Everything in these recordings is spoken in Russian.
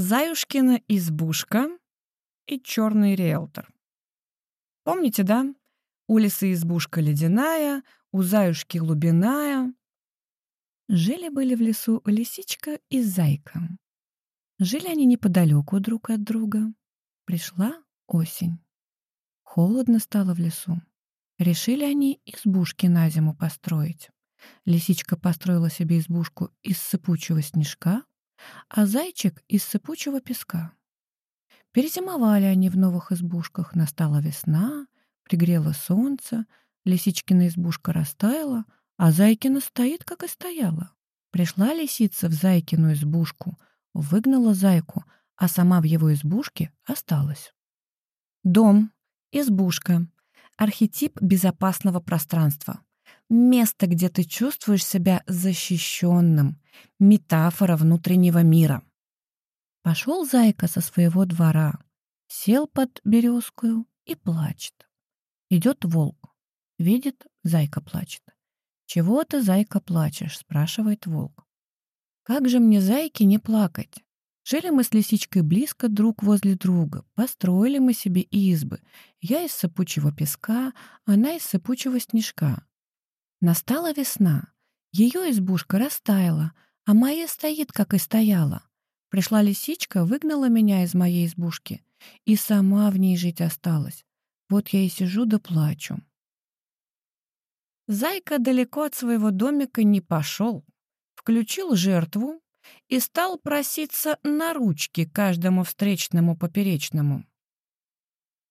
Заюшкина избушка и черный риэлтор. Помните, да? У лисы избушка ледяная, у заюшки глубиная. Жили-были в лесу лисичка и зайка. Жили они неподалеку друг от друга. Пришла осень. Холодно стало в лесу. Решили они избушки на зиму построить. Лисичка построила себе избушку из сыпучего снежка, а зайчик — из сыпучего песка. Перезимовали они в новых избушках, настала весна, пригрело солнце, лисичкина избушка растаяла, а зайкина стоит, как и стояла. Пришла лисица в зайкину избушку, выгнала зайку, а сама в его избушке осталась. Дом, избушка, архетип безопасного пространства. Место, где ты чувствуешь себя защищенным, метафора внутреннего мира. Пошел зайка со своего двора, сел под березкую и плачет. Идет волк, видит, зайка плачет. «Чего ты, зайка, плачешь?» — спрашивает волк. «Как же мне, зайки, не плакать? Жили мы с лисичкой близко друг возле друга, построили мы себе избы. Я из сыпучего песка, она из сыпучего снежка. Настала весна. Ее избушка растаяла, а моя стоит, как и стояла. Пришла лисичка, выгнала меня из моей избушки и сама в ней жить осталась. Вот я и сижу да плачу. Зайка далеко от своего домика не пошел. Включил жертву и стал проситься на ручки каждому встречному поперечному.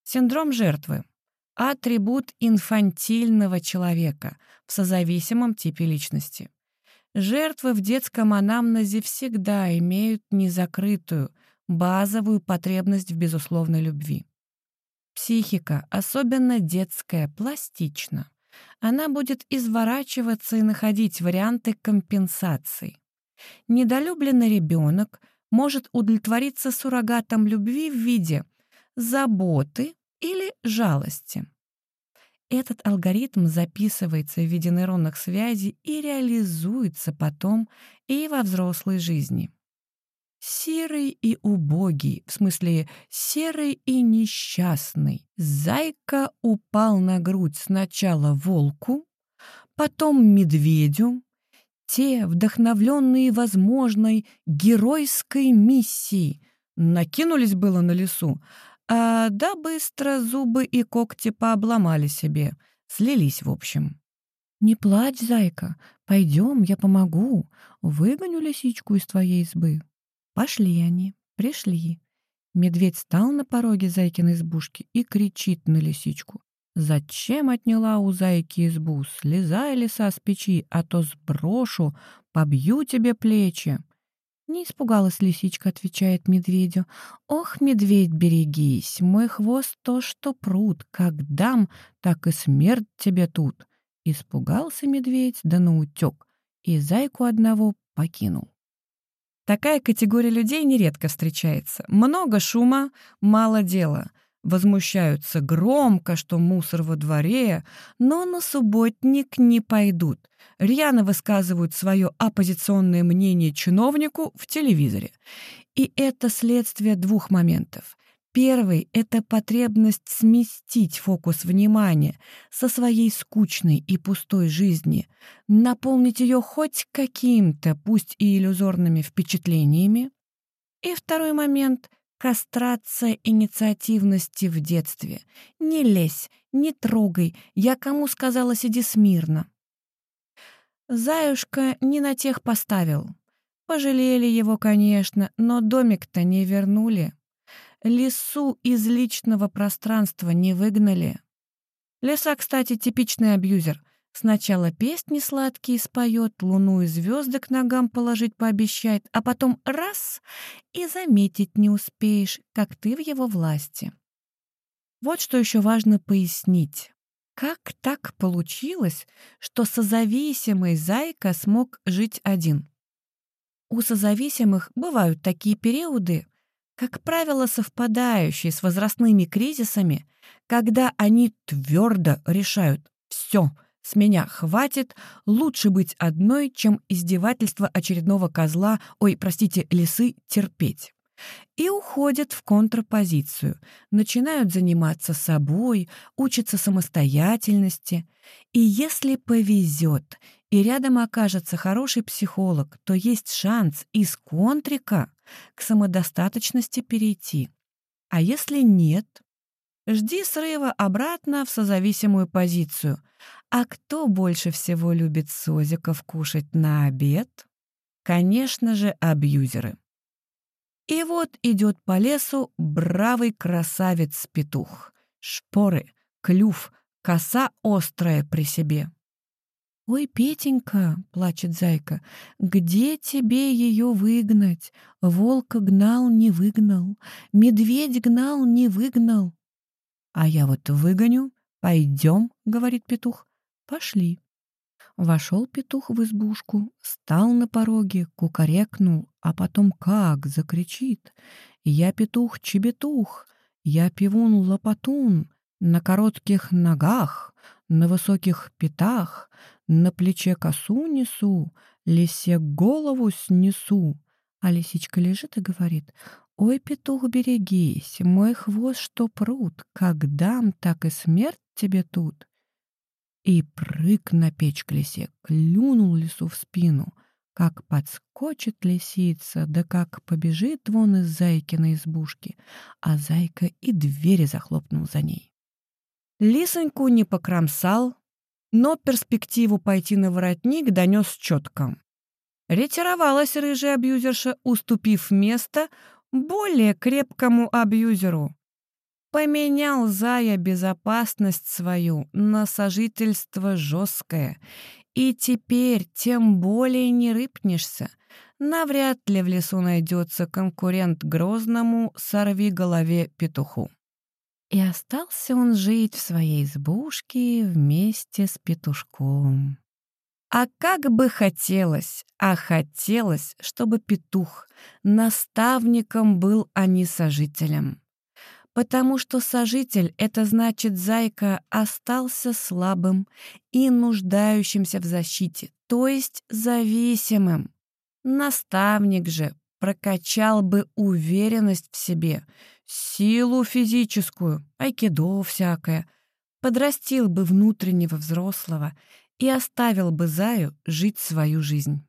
Синдром жертвы — атрибут инфантильного человека в созависимом типе личности. Жертвы в детском анамнезе всегда имеют незакрытую, базовую потребность в безусловной любви. Психика, особенно детская, пластична. Она будет изворачиваться и находить варианты компенсаций. Недолюбленный ребенок может удовлетвориться суррогатом любви в виде заботы или жалости. Этот алгоритм записывается в виде нейронных связей и реализуется потом и во взрослой жизни. Серый и убогий, в смысле серый и несчастный, зайка упал на грудь сначала волку, потом медведю. Те, вдохновленные возможной геройской миссией, накинулись было на лесу, а да быстро зубы и когти пообломали себе, слились в общем. «Не плачь, зайка, пойдем, я помогу, выгоню лисичку из твоей избы». Пошли они, пришли. Медведь стал на пороге зайкиной избушки и кричит на лисичку. «Зачем отняла у зайки избу? Слезай, лиса, с печи, а то сброшу, побью тебе плечи!» Не испугалась лисичка, отвечает медведю. «Ох, медведь, берегись, мой хвост то, что пруд, как дам, так и смерть тебе тут». Испугался медведь, да наутек, и зайку одного покинул. Такая категория людей нередко встречается. Много шума, мало дела. Возмущаются громко, что мусор во дворе, но на субботник не пойдут. Рьяно высказывают свое оппозиционное мнение чиновнику в телевизоре. И это следствие двух моментов. Первый — это потребность сместить фокус внимания со своей скучной и пустой жизни, наполнить ее хоть каким-то, пусть и иллюзорными впечатлениями. И второй момент — кастрация инициативности в детстве. Не лезь, не трогай, я кому сказала сиди смирно. Заюшка не на тех поставил. Пожалели его, конечно, но домик-то не вернули. Лису из личного пространства не выгнали. Лиса, кстати, типичный абьюзер. Сначала песни сладкие споет, луну и звезды к ногам положить пообещает, а потом раз — и заметить не успеешь, как ты в его власти. Вот что еще важно пояснить. Как так получилось, что созависимый зайка смог жить один? У созависимых бывают такие периоды, как правило, совпадающие с возрастными кризисами, когда они твердо решают «все, с меня хватит, лучше быть одной, чем издевательство очередного козла, ой, простите, лисы, терпеть». и уходят в контрпозицию, начинают заниматься собой, учатся самостоятельности. И если повезет, и рядом окажется хороший психолог, то есть шанс из контрика к самодостаточности перейти. А если нет, жди срыва обратно в созависимую позицию. А кто больше всего любит созиков кушать на обед? Конечно же, абьюзеры. И вот идет по лесу бравый красавец-петух. Шпоры, клюв, коса острая при себе. «Ой, Петенька!» — плачет зайка. «Где тебе ее выгнать? Волк гнал, не выгнал. Медведь гнал, не выгнал». «А я вот выгоню. Пойдем», — говорит петух. «Пошли». Вошел петух в избушку, стал на пороге, кукарекнул, а потом как закричит. «Я петух-чебетух, я пивун-лопатун, на коротких ногах, на высоких пятах, на плече косу несу, лисе голову снесу». А лисичка лежит и говорит, «Ой, петух, берегись, мой хвост что пруд, как дам, так и смерть тебе тут». И прыг на печь к лисе, клюнул лису в спину. Как подскочит лисица, да как побежит вон из зайкиной избушки, а зайка и двери захлопнул за ней. Лисоньку не покромсал, но перспективу пойти на воротник донес четко. Ретировалась рыжая абьюзерша, уступив место более крепкому абьюзеру. Поменял Зая безопасность свою на сожительство жесткое, и теперь тем более не рыпнешься. Навряд ли в лесу найдется конкурент грозному сорви голове петуху. И остался он жить в своей избушке вместе с петушком. А как бы хотелось, а хотелось, чтобы петух наставником был, а не сожителем потому что сожитель — это значит, зайка остался слабым и нуждающимся в защите, то есть зависимым. Наставник же прокачал бы уверенность в себе, силу физическую, айкидо всякое, подрастил бы внутреннего взрослого и оставил бы заю жить свою жизнь.